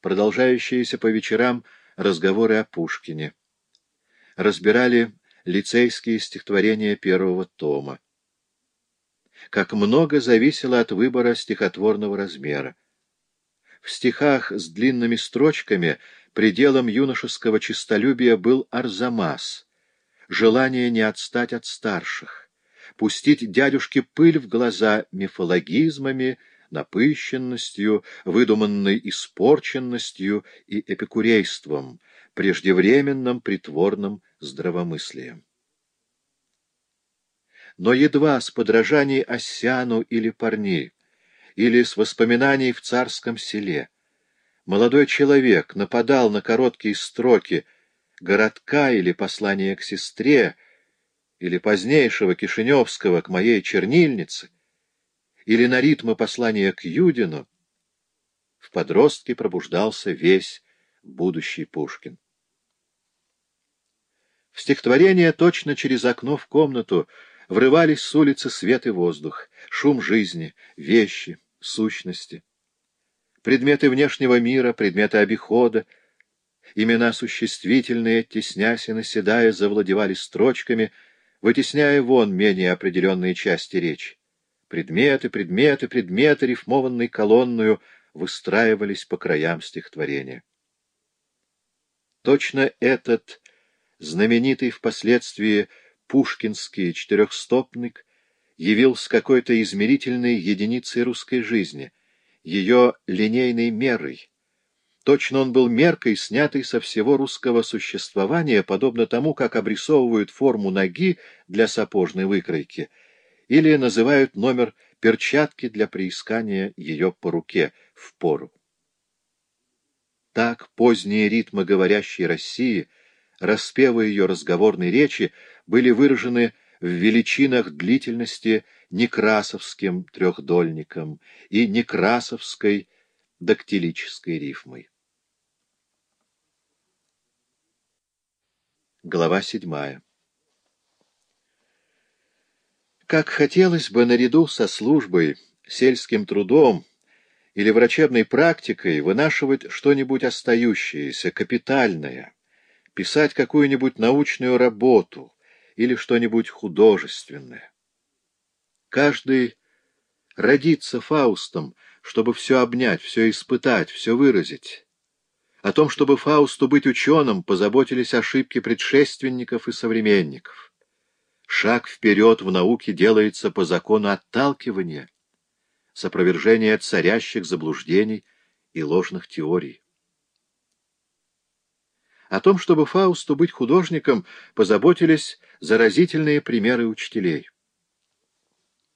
продолжающиеся по вечерам разговоры о Пушкине. Разбирали лицейские стихотворения первого тома. Как много зависело от выбора стихотворного размера. В стихах с длинными строчками пределом юношеского честолюбия был арзамас, желание не отстать от старших, пустить дядюшке пыль в глаза мифологизмами, напыщенностью, выдуманной испорченностью и эпикурейством, преждевременным притворным здравомыслием. Но едва с подражаний Осяну или Парни, или с воспоминаний в царском селе, молодой человек нападал на короткие строки городка или послания к сестре, или позднейшего Кишиневского к моей чернильнице, или на ритмы послания к Юдину, в подростке пробуждался весь будущий Пушкин. В стихотворение точно через окно в комнату врывались с улицы свет и воздух, шум жизни, вещи, сущности. Предметы внешнего мира, предметы обихода, имена существительные, теснясь и наседая, завладевали строчками, вытесняя вон менее определенные части речи. Предметы, предметы, предметы, рифмованной колонную, выстраивались по краям стихотворения. Точно этот знаменитый впоследствии пушкинский четырехстопник явился какой-то измерительной единицей русской жизни, ее линейной мерой. Точно он был меркой, снятой со всего русского существования, подобно тому, как обрисовывают форму ноги для сапожной выкройки — или называют номер перчатки для приискания ее по руке в пору. Так поздние ритмы говорящей России, распевы ее разговорной речи, были выражены в величинах длительности некрасовским трехдольником и некрасовской дактилической рифмой. Глава седьмая как хотелось бы наряду со службой, сельским трудом или врачебной практикой вынашивать что-нибудь остающееся, капитальное, писать какую-нибудь научную работу или что-нибудь художественное. Каждый родится Фаустом, чтобы все обнять, все испытать, все выразить. О том, чтобы Фаусту быть ученым, позаботились ошибки предшественников и современников. Шаг вперед в науке делается по закону отталкивания, с царящих заблуждений и ложных теорий. О том, чтобы Фаусту быть художником, позаботились заразительные примеры учителей.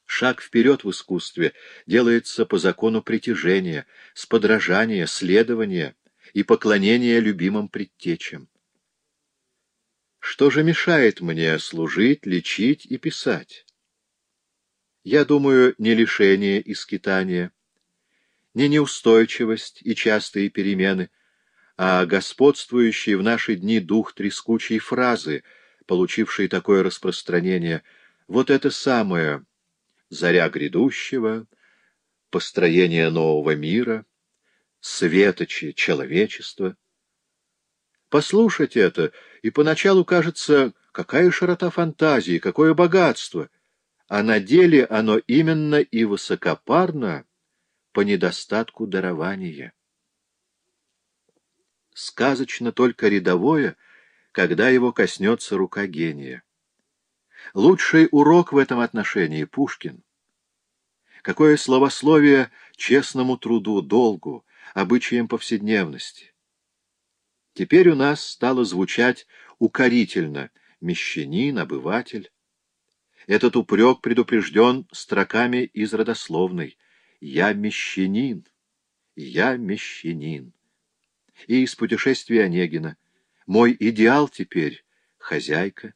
Шаг вперед в искусстве делается по закону притяжения, с подражания, следования и поклонения любимым предтечам. Что же мешает мне служить, лечить и писать? Я думаю, не лишение и скитание, не неустойчивость и частые перемены, а господствующий в наши дни дух трескучей фразы, получивший такое распространение, вот это самое «заря грядущего», «построение нового мира», «светочи человечества». Послушать это, и поначалу кажется, какая широта фантазии, какое богатство, а на деле оно именно и высокопарно по недостатку дарования. Сказочно только рядовое, когда его коснется рука гения. Лучший урок в этом отношении — Пушкин. Какое словословие честному труду, долгу, обычаям повседневности. Теперь у нас стало звучать укорительно «мещанин», «обыватель». Этот упрек предупрежден строками из родословной «Я мещанин», «Я мещанин». И из путешествия Онегина «Мой идеал теперь — хозяйка,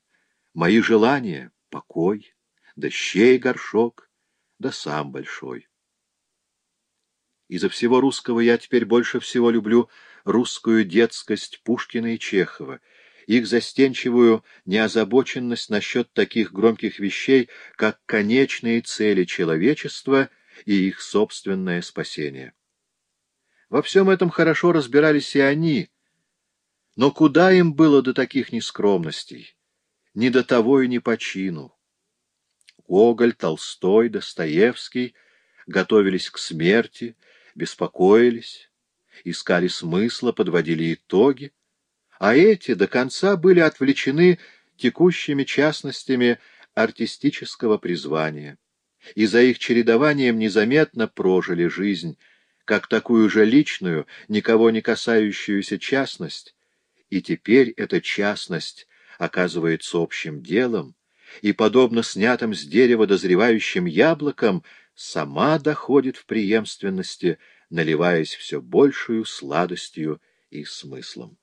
мои желания — покой, да щей горшок, да сам большой». Изо всего русского я теперь больше всего люблю русскую детскость Пушкина и Чехова, их застенчивую неозабоченность насчет таких громких вещей, как конечные цели человечества и их собственное спасение. Во всем этом хорошо разбирались и они. Но куда им было до таких нескромностей? Ни до того и ни по чину. Гоголь, Толстой, Достоевский готовились к смерти, беспокоились, искали смысла, подводили итоги, а эти до конца были отвлечены текущими частностями артистического призвания, и за их чередованием незаметно прожили жизнь, как такую же личную, никого не касающуюся частность, и теперь эта частность оказывается общим делом, и, подобно снятым с дерева дозревающим яблокам, сама доходит в преемственности, наливаясь все большую сладостью и смыслом.